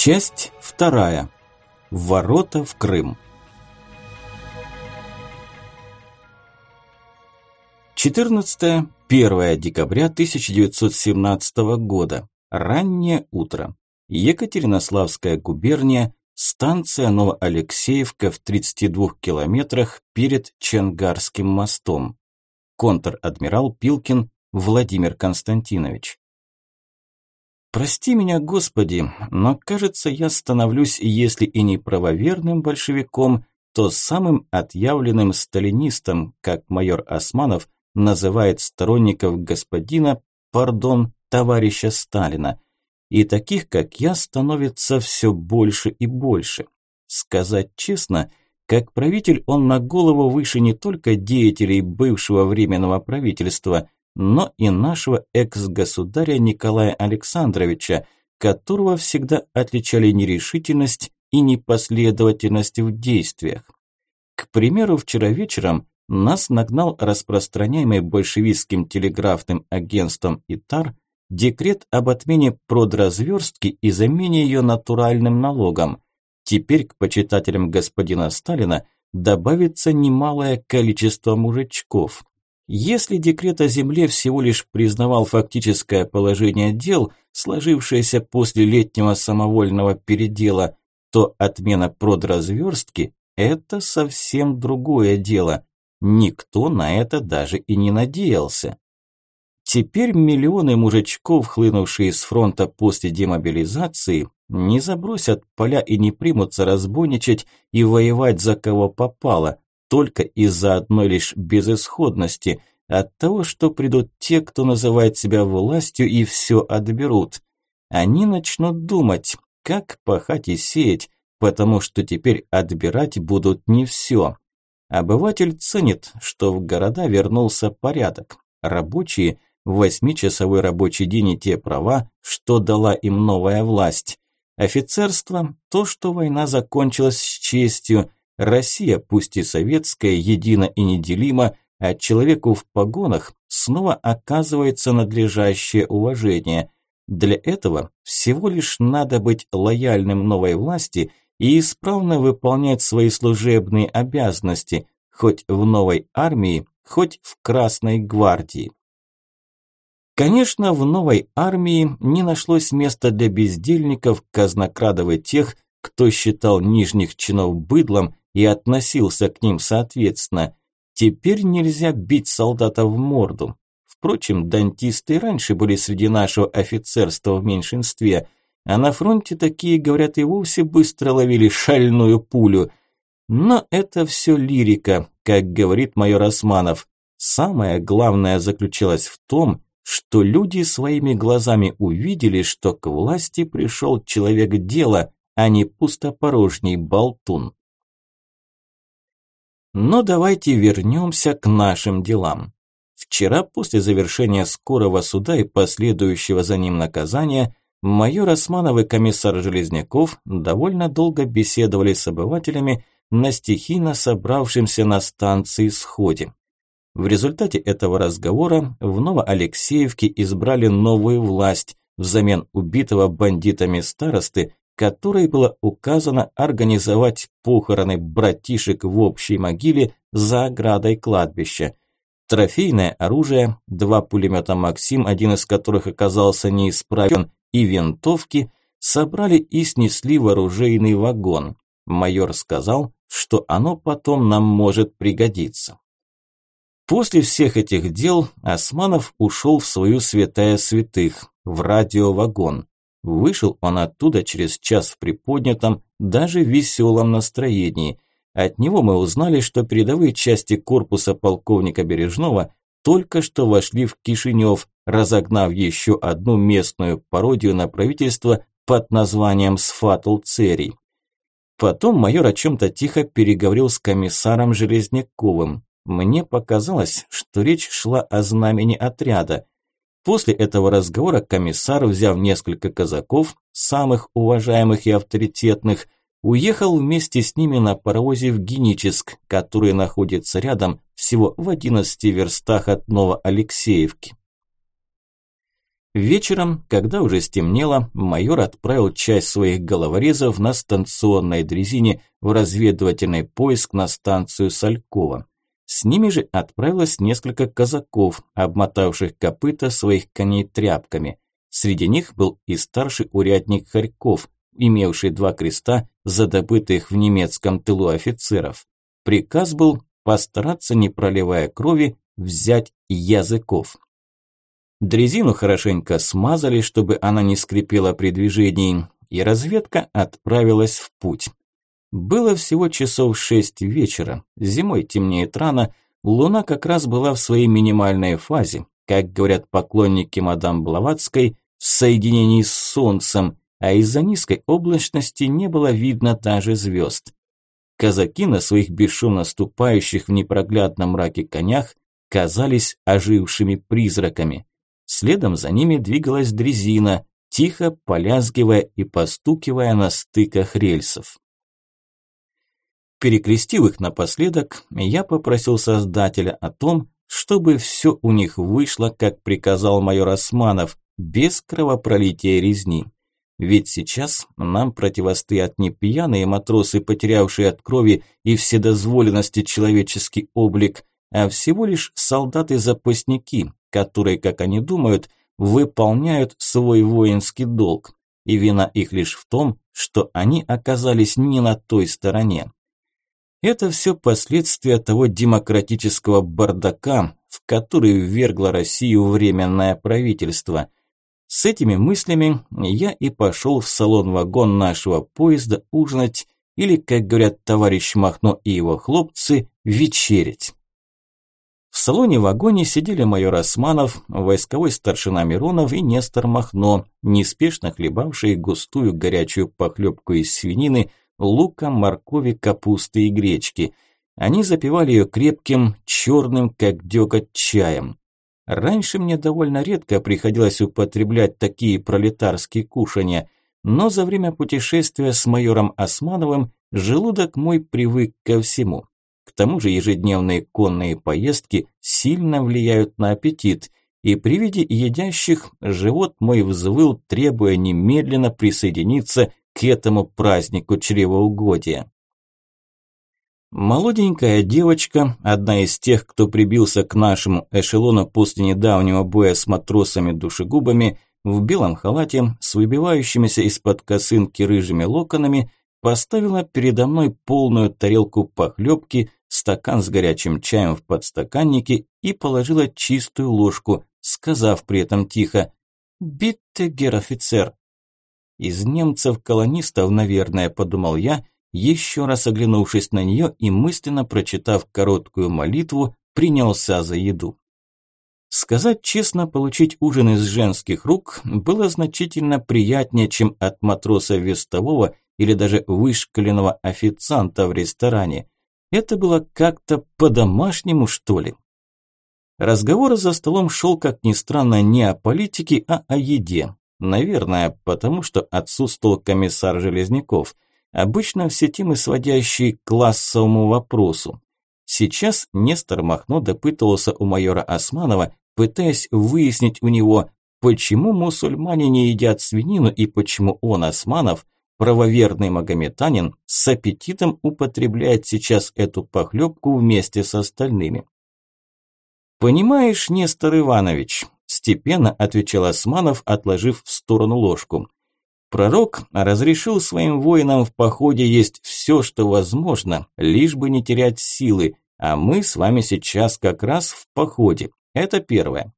Часть вторая. Ворота в Крым. 14-1 декабря 1917 года. Раннее утро. Екатеринославская губерния, станция Новоалексеевка в 32 километрах перед Чангарским мостом. Контр-адмирал Пилкин Владимир Константинович. Прости меня, Господи, но кажется, я становлюсь, если и не правоверным большевиком, то самым отъявленным сталинистом, как майор Османов называет сторонников господина, пардон, товарища Сталина. И таких, как я, становится все больше и больше. Сказать честно, как правитель он на голову выше не только деятелей бывшего временного правительства, но и нашего экс-государя Николая Александровича, которого всегда отличали нерешительность и непоследовательность в действиях. К примеру, вчера вечером нас нагнал распространяемый большевистским телеграфным агентством ИТАР декрет об отмене продразверстки и замене ее натуральным налогом. Теперь к почитателям господина Сталина добавится немалое количество мужичков. Если декрет о земле всего лишь признавал фактическое положение дел, сложившееся после летнего самовольного передела, то отмена продразверстки – это совсем другое дело. Никто на это даже и не надеялся. Теперь миллионы мужичков, хлынувшие с фронта после демобилизации, не забросят поля и не примутся разбойничать и воевать за кого попало, только из-за одной лишь безысходности, от того, что придут те, кто называет себя властью и все отберут. Они начнут думать, как пахать и сеять, потому что теперь отбирать будут не все. Обыватель ценит, что в города вернулся порядок. Рабочие – восьмичасовой рабочий день и те права, что дала им новая власть. Офицерство – то, что война закончилась с честью. Россия, пусть и советская, едина и неделима, а человеку в погонах снова оказывается надлежащее уважение. Для этого всего лишь надо быть лояльным новой власти – и исправно выполнять свои служебные обязанности, хоть в новой армии, хоть в Красной гвардии. Конечно, в новой армии не нашлось места для бездельников, казнокрадов и тех, кто считал нижних чинов быдлом и относился к ним соответственно. Теперь нельзя бить солдата в морду. Впрочем, дантисты раньше были среди нашего офицерства в меньшинстве – а на фронте такие, говорят, и вовсе быстро ловили шальную пулю. Но это все лирика, как говорит майор Османов. Самое главное заключалось в том, что люди своими глазами увидели, что к власти пришел человек дела, а не пустопорожний болтун. Но давайте вернемся к нашим делам. Вчера, после завершения скорого суда и последующего за ним наказания, майор Османов и комиссар Железняков довольно долго беседовали с обывателями на стихийно собравшемся на станции сходе. В результате этого разговора в Новоалексеевке избрали новую власть взамен убитого бандитами старосты, которой было указано организовать похороны братишек в общей могиле за оградой кладбища. Трофейное оружие, два пулемета «Максим», один из которых оказался неисправен, и винтовки собрали и снесли в оружейный вагон. Майор сказал, что оно потом нам может пригодиться. После всех этих дел Османов ушел в свою святая святых, в радиовагон. Вышел он оттуда через час в приподнятом, даже веселом настроении. От него мы узнали, что передовые части корпуса полковника Бережного только что вошли в Кишинев, разогнав еще одну местную пародию на правительство под названием «Сфатул Церий». Потом майор о чем-то тихо переговорил с комиссаром Железняковым. Мне показалось, что речь шла о знамени отряда. После этого разговора комиссар, взяв несколько казаков, самых уважаемых и авторитетных, уехал вместе с ними на паровозе в Геническ, который находится рядом, всего в 11 верстах от Новоалексеевки. Вечером, когда уже стемнело, майор отправил часть своих головорезов на станционной дрезине в разведывательный поиск на станцию Салькова. С ними же отправилось несколько казаков, обмотавших копыта своих коней тряпками. Среди них был и старший урядник Харьков, имевший два креста за добытых в немецком тылу офицеров. Приказ был постараться, не проливая крови, взять языков. Дрезину хорошенько смазали, чтобы она не скрипела при движении, и разведка отправилась в путь. Было всего часов шесть вечера, зимой темнеет рано, луна как раз была в своей минимальной фазе, как говорят поклонники мадам Блаватской, в соединении с солнцем, а из-за низкой облачности не было видно даже звезд. Казаки на своих бесшумно ступающих в непроглядном мраке конях казались ожившими призраками. Следом за ними двигалась дрезина, тихо полязгивая и постукивая на стыках рельсов. Перекрестив их напоследок, я попросил создателя о том, чтобы все у них вышло, как приказал майор Османов, без кровопролития резни. Ведь сейчас нам противостоят не пьяные матросы, потерявшие от крови и вседозволенности человеческий облик, а всего лишь солдаты-запасники, которые, как они думают, выполняют свой воинский долг. И вина их лишь в том, что они оказались не на той стороне. Это все последствия того демократического бардака, в который ввергло Россию временное правительство. С этими мыслями я и пошел в салон-вагон нашего поезда ужинать или, как говорят товарищ Махно и его хлопцы, вечерить. В салоне-вагоне сидели майор Османов, войсковой старшина Миронов и Нестор Махно, неспешно хлебавшие густую горячую похлебку из свинины, лука, моркови, капусты и гречки. Они запивали ее крепким, черным, как дёготь, чаем. Раньше мне довольно редко приходилось употреблять такие пролетарские кушанья, но за время путешествия с майором Османовым желудок мой привык ко всему. К тому же ежедневные конные поездки сильно влияют на аппетит, и при виде едящих живот мой взвыл, требуя немедленно присоединиться к этому празднику чревоугодия. Молоденькая девочка, одна из тех, кто прибился к нашему эшелону после недавнего боя с матросами-душегубами, в белом халате с выбивающимися из-под косынки рыжими локонами, поставила передо мной полную тарелку похлебки, стакан с горячим чаем в подстаканнике и положила чистую ложку, сказав при этом тихо «Битте, гер-офицер». Из немцев-колонистов, наверное, подумал я, еще раз оглянувшись на нее и мысленно прочитав короткую молитву, принялся за еду. Сказать честно, получить ужин из женских рук было значительно приятнее, чем от матроса вестового или даже вышкаленного официанта в ресторане. Это было как-то по-домашнему, что ли. Разговор за столом шел, как ни странно, не о политике, а о еде. Наверное, потому что отсутствовал комиссар Железняков. Обычно все темы, сводящие к классовому вопросу. Сейчас Нестор Махно допытывался у майора Османова, пытаясь выяснить у него, почему мусульмане не едят свинину и почему он, Османов, правоверный магометанин, с аппетитом употребляет сейчас эту похлебку вместе с остальными. «Понимаешь, Нестор Иванович», – степенно отвечал Османов, отложив в сторону ложку. «Пророк разрешил своим воинам в походе есть все, что возможно, лишь бы не терять силы, а мы с вами сейчас как раз в походе. Это первое.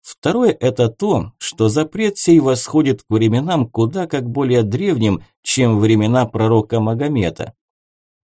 Второе – это то, что запрет сей восходит к временам куда как более древним, чем времена пророка Магомета.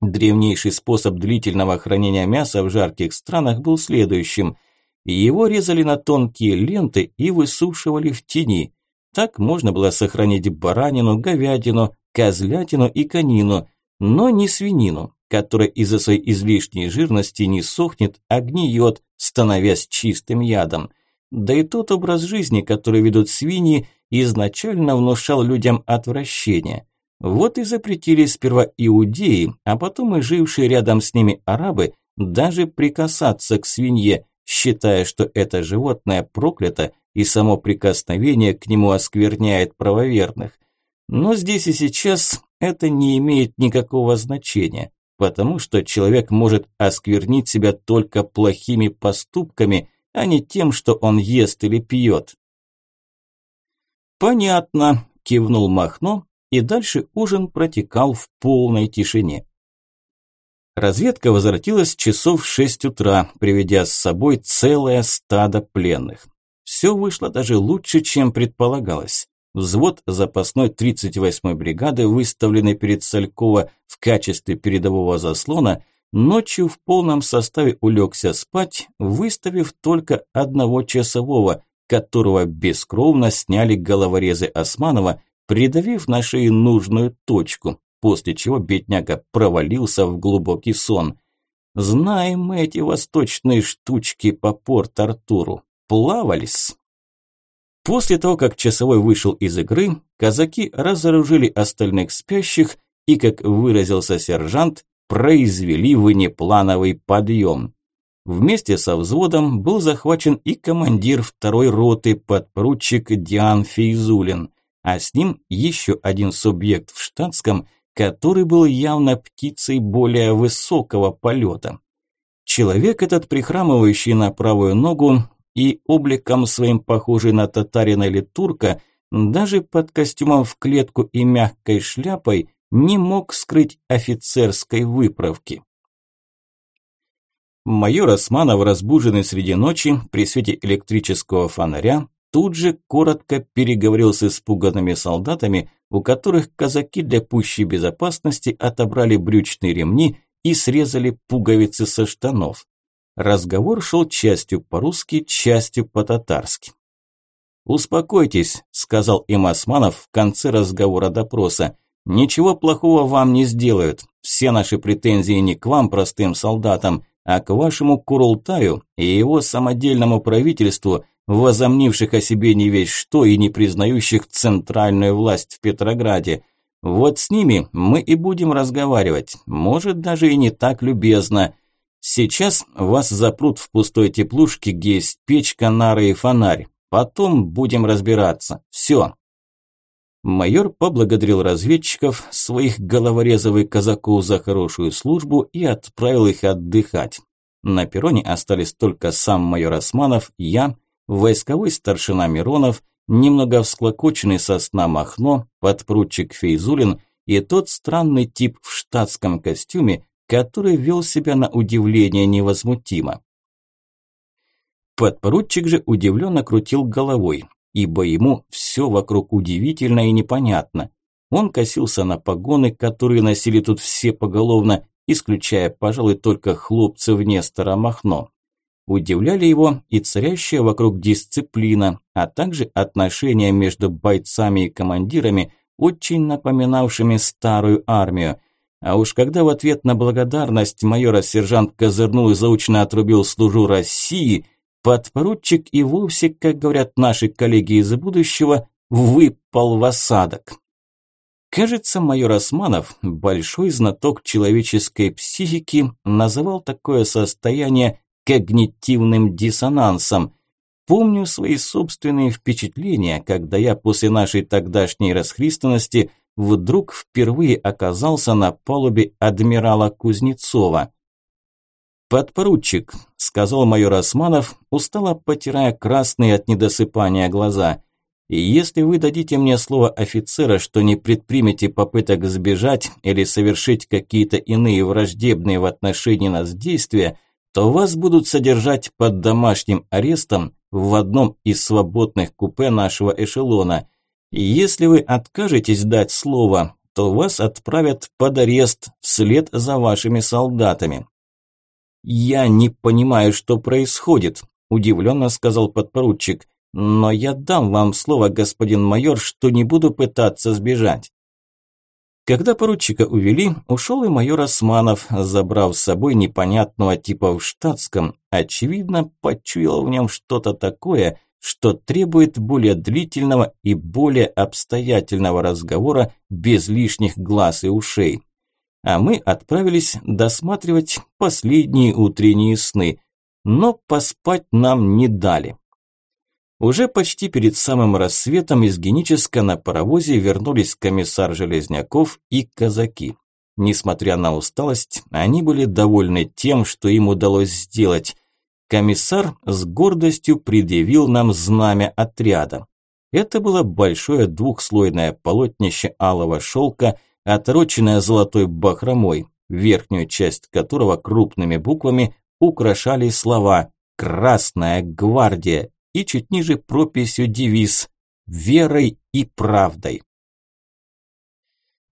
Древнейший способ длительного хранения мяса в жарких странах был следующим – его резали на тонкие ленты и высушивали в тени. Так можно было сохранить баранину, говядину, козлятину и конину, но не свинину, которая из-за своей излишней жирности не сохнет, а гниет, становясь чистым ядом. Да и тот образ жизни, который ведут свиньи, изначально внушал людям отвращение. Вот и запретили сперва иудеи, а потом и жившие рядом с ними арабы даже прикасаться к свинье, считая, что это животное проклято, и само прикосновение к нему оскверняет правоверных. Но здесь и сейчас это не имеет никакого значения, потому что человек может осквернить себя только плохими поступками, а не тем, что он ест или пьет. «Понятно», – кивнул Махно, и дальше ужин протекал в полной тишине. Разведка возвратилась часов в шесть утра, приведя с собой целое стадо пленных. Все вышло даже лучше, чем предполагалось. Взвод запасной 38-й бригады, выставленный перед Салькова в качестве передового заслона, ночью в полном составе улегся спать, выставив только одного часового, которого бескровно сняли головорезы Османова, придавив на шее нужную точку, после чего бедняга провалился в глубокий сон. Знаем мы эти восточные штучки по Порт-Артуру. Плавались. После того, как часовой вышел из игры, казаки разоружили остальных спящих и, как выразился сержант, произвели внеплановый подъем. Вместе со взводом был захвачен и командир второй роты, подпоручик Диан Фейзулин, а с ним еще один субъект в штатском, который был явно птицей более высокого полета. Человек этот, прихрамывающий на правую ногу, и обликом своим похожий на татарина или турка, даже под костюмом в клетку и мягкой шляпой не мог скрыть офицерской выправки. Майор Османов, разбуженный среди ночи при свете электрического фонаря, тут же коротко переговорил с испуганными солдатами, у которых казаки для пущей безопасности отобрали брючные ремни и срезали пуговицы со штанов. Разговор шел частью по-русски, частью по-татарски. «Успокойтесь», – сказал им Османов в конце разговора допроса. «Ничего плохого вам не сделают. Все наши претензии не к вам, простым солдатам, а к вашему Курултаю и его самодельному правительству, возомнивших о себе не весь что и не признающих центральную власть в Петрограде. Вот с ними мы и будем разговаривать, может даже и не так любезно. Сейчас вас запрут в пустой теплушке, где есть печка, нары и фонарь. Потом будем разбираться. Все. Майор поблагодарил разведчиков, своих головорезов и казаков за хорошую службу и отправил их отдыхать. На перроне остались только сам майор Османов, я, войсковой старшина Миронов, немного всклокоченный со сна Махно, подпручик Фейзулин и тот странный тип в штатском костюме, который вел себя на удивление невозмутимо. Подпоручик же удивленно крутил головой, ибо ему все вокруг удивительно и непонятно. Он косился на погоны, которые носили тут все поголовно, исключая, пожалуй, только хлопцев Нестора Махно. Удивляли его и царящая вокруг дисциплина, а также отношения между бойцами и командирами, очень напоминавшими старую армию – а уж когда в ответ на благодарность майора сержант козырнул и заучно отрубил служу России, подпоручик и вовсе, как говорят наши коллеги из будущего, выпал в осадок. Кажется, майор Османов, большой знаток человеческой психики, называл такое состояние когнитивным диссонансом. Помню свои собственные впечатления, когда я после нашей тогдашней расхристанности – вдруг впервые оказался на палубе адмирала Кузнецова. «Подпоручик», – сказал майор Османов, устало потирая красные от недосыпания глаза. «И если вы дадите мне слово офицера, что не предпримете попыток сбежать или совершить какие-то иные враждебные в отношении нас действия, то вас будут содержать под домашним арестом в одном из свободных купе нашего эшелона. Если вы откажетесь дать слово, то вас отправят под арест вслед за вашими солдатами. Я не понимаю, что происходит, удивленно сказал подпоручик. Но я дам вам слово, господин майор, что не буду пытаться сбежать. Когда поручика увели, ушел и майор Османов, забрав с собой непонятного типа в штатском, очевидно, почуял в нем что-то такое, что требует более длительного и более обстоятельного разговора без лишних глаз и ушей. А мы отправились досматривать последние утренние сны, но поспать нам не дали. Уже почти перед самым рассветом из Геническа на паровозе вернулись комиссар Железняков и казаки. Несмотря на усталость, они были довольны тем, что им удалось сделать. Комиссар с гордостью предъявил нам знамя отряда. Это было большое двухслойное полотнище алого шелка, отороченное золотой бахромой, верхнюю часть которого крупными буквами украшали слова «Красная гвардия» и чуть ниже прописью девиз «Верой и правдой».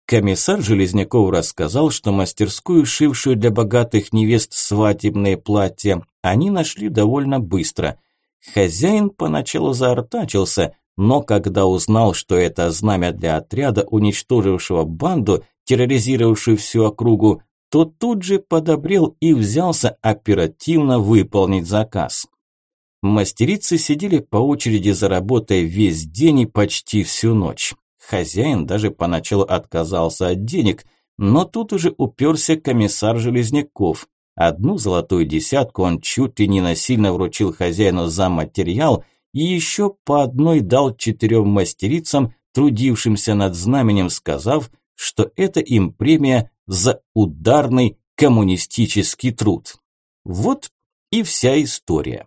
Комиссар Железняков рассказал, что мастерскую, шившую для богатых невест свадебные платья, они нашли довольно быстро. Хозяин поначалу заортачился, но когда узнал, что это знамя для отряда, уничтожившего банду, терроризировавшую всю округу, то тут же подобрел и взялся оперативно выполнить заказ. Мастерицы сидели по очереди за работой весь день и почти всю ночь. Хозяин даже поначалу отказался от денег, но тут уже уперся комиссар Железняков. Одну золотую десятку он чуть ли не насильно вручил хозяину за материал и еще по одной дал четырем мастерицам, трудившимся над знаменем, сказав, что это им премия за ударный коммунистический труд. Вот и вся история.